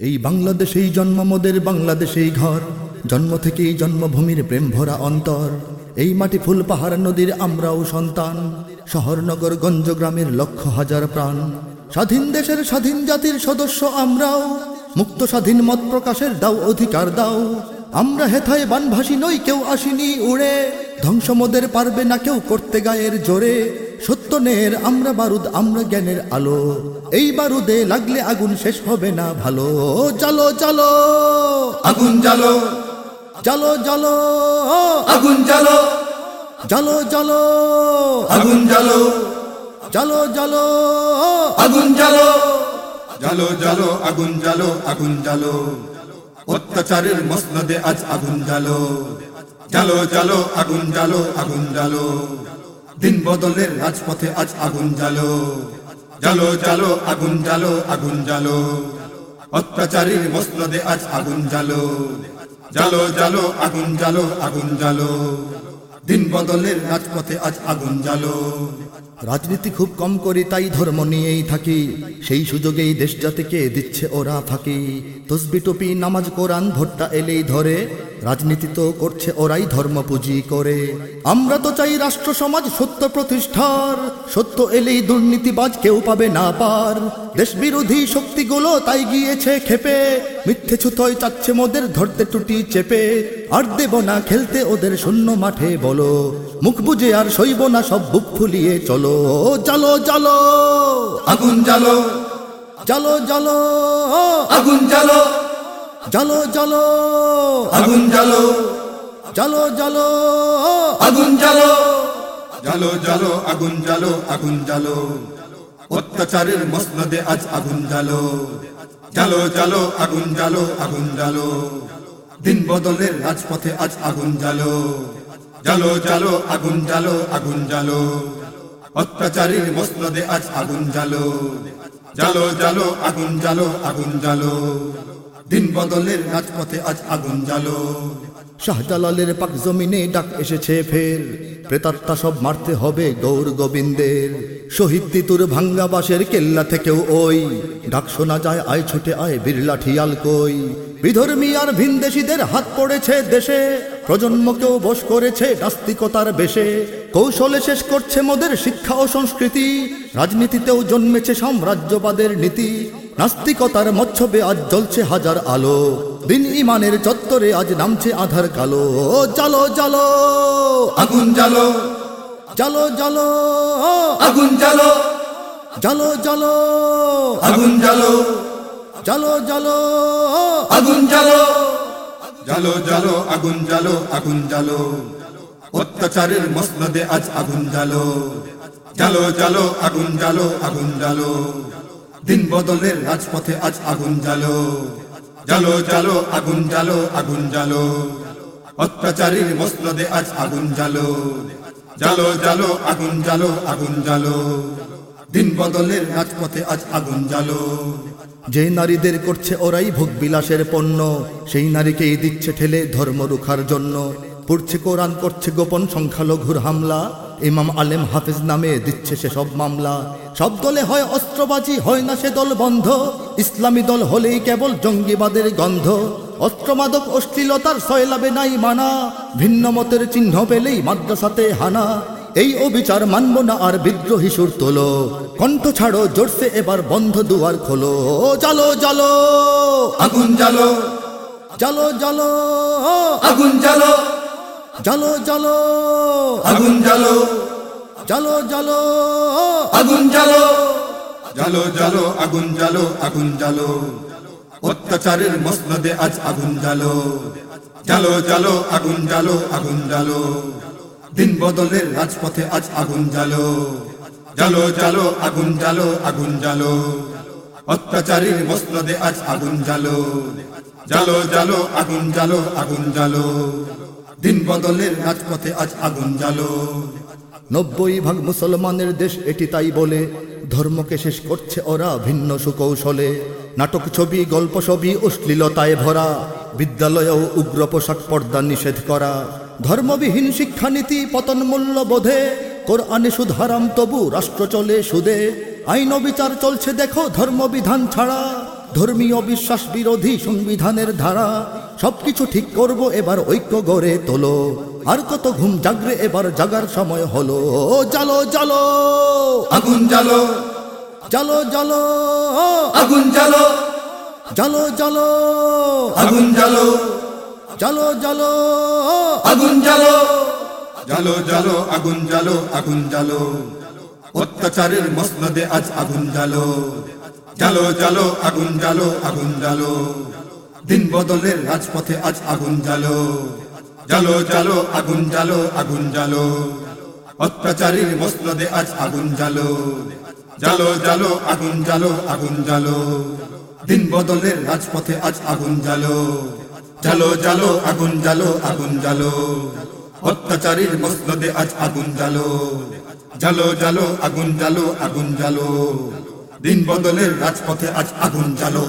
এই বাংলাদেশেই জন্ম, মোদের বাংলাদেশেই ঘর। জন্ম থেকেই জন্মভূমির প্রেম ভরা অন্তর। এই মাটি ফুল পাহাড় নদীর আমরাও সন্তান। শহর নগর গঞ্জ গ্রামের লক্ষ হাজার প্রাণ। স্বাধীন দেশের স্বাধীন জাতির সদস্য আমরাও। মুক্ত স্বাধীন মত প্রকাশের দাও, অধিকার দাও। আমরা হেথায় বানভাসী নই, কেউ আসিনি উড়ে। ধ্বংস মোদের পারবে না কেউ করতে গায়ের জোরে। সত্য নের আমরা বারুদ আমরা জ্ঞানের আলো। এই বারুদে লাগলে আগুন শেষ হবে না ভালো। চলো চলো আগুন জ্বালো চলো চলো আগুন জ্বালো চলো চলো আগুন জ্বালো চলো চলো আগুন জ্বালো জালো জ্বালো আগুন জ্বালো আগুন জ্বালো অত্যাচারের মসনদে আজ আগুন জ্বালো জ্বালো জ্বালো আগুন জ্বালো আগুন জ্বালো দিন বদলের রাজপথে আজ আগুন জ্বালো। জ্বালো জ্বালো, আগুন জ্বালো আগুন জ্বালো। অত্যাচারীর মসনদে আজ আগুন জ্বালো। জ্বালো জ্বালো, আগুন জ্বালো আগুন জ্বালো। দিন বদলের রাজপথে আজ আগুন জ্বালো। রাজনীতি খুব কম করি, তাই ধর্ম নিয়েই থাকি। সেই সুযোগেই দেশ জাতিকে দিচ্ছে, ওরা ফাঁকি। তসবি টুপি, নামাজ, কোরআন, ভোটটা এলেই ধরে। রাজনীতি তো করছে ওরাই ধর্ম পুঁজি করে। আমরা তো চাই রাষ্ট্র সমাজ সত্য প্রতিষ্ঠার। সত্য এলেই দুর্নীতিবাজ কেউ পাবে না পার। দেশ বিরোধী শক্তিগুলো তাই গিয়েছে খেপে মিথ্যে ছুতোয় চাচ্ছে মোদের ধরতে টুটি চেপে। আর দেব না খেলতে ওদের শূন্য মাঠে বলো। মুখ বুঝে আর সইব না সব বুক ফুলিয়ে চলো। চলো চলো আগুন জ্বালো চলো চলো আগুন জ্বালো চলো চলো আগুন জ্বালো চলো চলো আগুন জ্বালো জ্বালো জ্বালো আগুন জ্বালো আগুন জ্বালো অত্যাচারের মসনদে আজ আগুন জ্বালো জ্বালো জ্বালো আগুন জ্বালো আগুন জ্বালো দিন বদলের রাজপথে আজ আগুন জ্বালো জ্বালো জ্বালো আগুন জ্বালো আগুন জ্বালো অত্যাচারীর মসনদে আজ আগুন জ্বালো জ্বালো জ্বালো আগুন জ্বালো আগুন জ্বালো দিন বদলের রাজপথে আজ আগুন জ্বালো। শাহজালালের পাক জমিনে ডাক এসেছে ফের। প্রেতাত্মা সব মারতে হবে গৌর গোবিন্দের। শহীদ তিতুর ভাঙ্গা বাসের কেল্লা থেকেও ওই। ডাক শোনা যায়, আয় ছুটে আয় বিড়লা ঠিয়াল কই। বিধর্মী আর ভিনদেশীদের হাত পড়েছে দেশে। প্রজন্মকেও বশ করেছে নাস্তিকতার বেশে। কৌশলে শেষ করছে মোদের শিক্ষা ও সংস্কৃতি। রাজনীতিতেও জন্মেছে সাম্রাজ্যবাদের নীতি। নাস্তিকতার মচ্ছবে আজ জ্বলছে হাজার আলো। দিন ইমানের চত্বরে আজ নামছে আধার কালো। চলো চলো আগুন জ্বালো। চলো চলো আগুন জ্বালো। চলো চলো আগুন জ্বালো। চলো চলো আগুন জ্বালো। জালো জ্বালো আগুন জ্বালো আগুন জ্বালো। অত্যাচারের মসনদে আজ আগুন জ্বালো। জালো জ্বালো আগুন জ্বালো আগুন জ্বালো। দিন বদলের রাজপথে আজ আগুন জ্বালো। জ্বালো জ্বালো, আগুন জ্বালো আগুন জ্বালো। অত্যাচারীর মসনদে আজ আগুন জ্বালো। জ্বালো জ্বালো, আগুন জ্বালো আগুন জ্বালো। দিন বদলের রাজপথে আজ আগুন জ্বালো। যে নারীদের করছে ওরাই ভোগ বিলাসের পণ্য, সেই নারীকেই দিচ্ছে ঠেলে ধর্ম রুখার জন্য। পড়ছে কোরআন, করছে গোপন সংখ্যালঘুর হামলা ইমাম আলেম হাফিজ নামে দিচ্ছে সে সব মামলা। সব দলে হয় অস্ত্রবাজি, হয় না সে দল বন্ধ। ইসলামী দল হলেই কেবল জঙ্গিবাদের গন্ধ। অস্ত্রমাদক অশ্লীলতার সয়লাবে নাই মানা। ভিন্ন মতের চিহ্ন পেলেই মাদ্রাসাতে হানা। এই অবিচার মানব না আর বিদ্রোহী সুর তোলো। কণ্ঠ ছাড়ো, জোরসে এবার বন্ধ দুয়ার খোলো। চলো চলো আগুন জ্বালো চলো চলো আগুন জ্বালো চলো চলো আগুন জ্বালো। চলো চলো আগুন জ্বালো। জ্বালো জ্বালো আগুন জ্বালো আগুন জ্বালো। অত্যাচারের মসনদে আজ আগুন জ্বালো। জ্বালো জ্বালো আগুন জ্বালো আগুন জ্বালো। দিন বদলের রাজপথে আজ আগুন জ্বালো। জ্বালো জ্বালো আগুন জ্বালো আগুন জ্বালো। অত্যাচারীর মসনদে আজ আগুন জ্বালো। জ্বালো জ্বালো আগুন জ্বালো আগুন জ্বালো। দিন বদলের রাজপথে আজ আগুন জ্বালো। নব্বই ভাগ মুসলমানের দেশ এটি তাই বলে, ধর্মকে শেষ করছে ওরা ভিন্ন সুকৌশলে। নাটক ছবি, গল্প ছবি অশ্লীলতায় ভরা, বিদ্যালয়েও উগ্র পোশাক পর্দা নিষেধ করা। ধর্মবিহীন শিক্ষানীতি, পতন মূল্যবোধে কোরআনে সুদ হারাম তবু রাষ্ট্র চলে সুদে। আইন বিচার চলছে দেখো ধর্মবিধান ছাড়া। ধর্মীয় বিশ্বাস বিরোধী সংবিধানের ধারা সবকিছু ঠিক করব এবার ঐক্য গড়ে তোলো। আর কত ঘুম জাগরে এবার জাগার সময় হলো। জালো জালো আগুন জ্বালো জালো জালো আগুন জ্বালো জালো জালো আগুন জ্বালো জালো জালো আগুন জ্বালো জালো জ্বালো আগুন জ্বালো আগুন জ্বালো অত্যাচারের মসনদে আজ আগুন জ্বালো জ্বালো জ্বালো আগুন জ্বালো আগুন জ্বালো দিন বদলের রাজপথে আজ আগুন জ্বালো জালো জ্বালো আগুন জ্বালো আগুন জ্বালো অত্যাচারীর মসনদে আজ আগুন জ্বালো জালো জ্বালো আগুন জ্বালো আগুন জ্বালো দিন বদলের রাজপথে আজ আগুন জ্বালো জালো জ্বালো আগুন জ্বালো আগুন জ্বালো অত্যাচারীর মসনদে আজ আগুন জ্বালো জালো জ্বালো আগুন জ্বালো আগুন জ্বালো দিন বদলের রাজপথে আজ আগুন জ্বালো।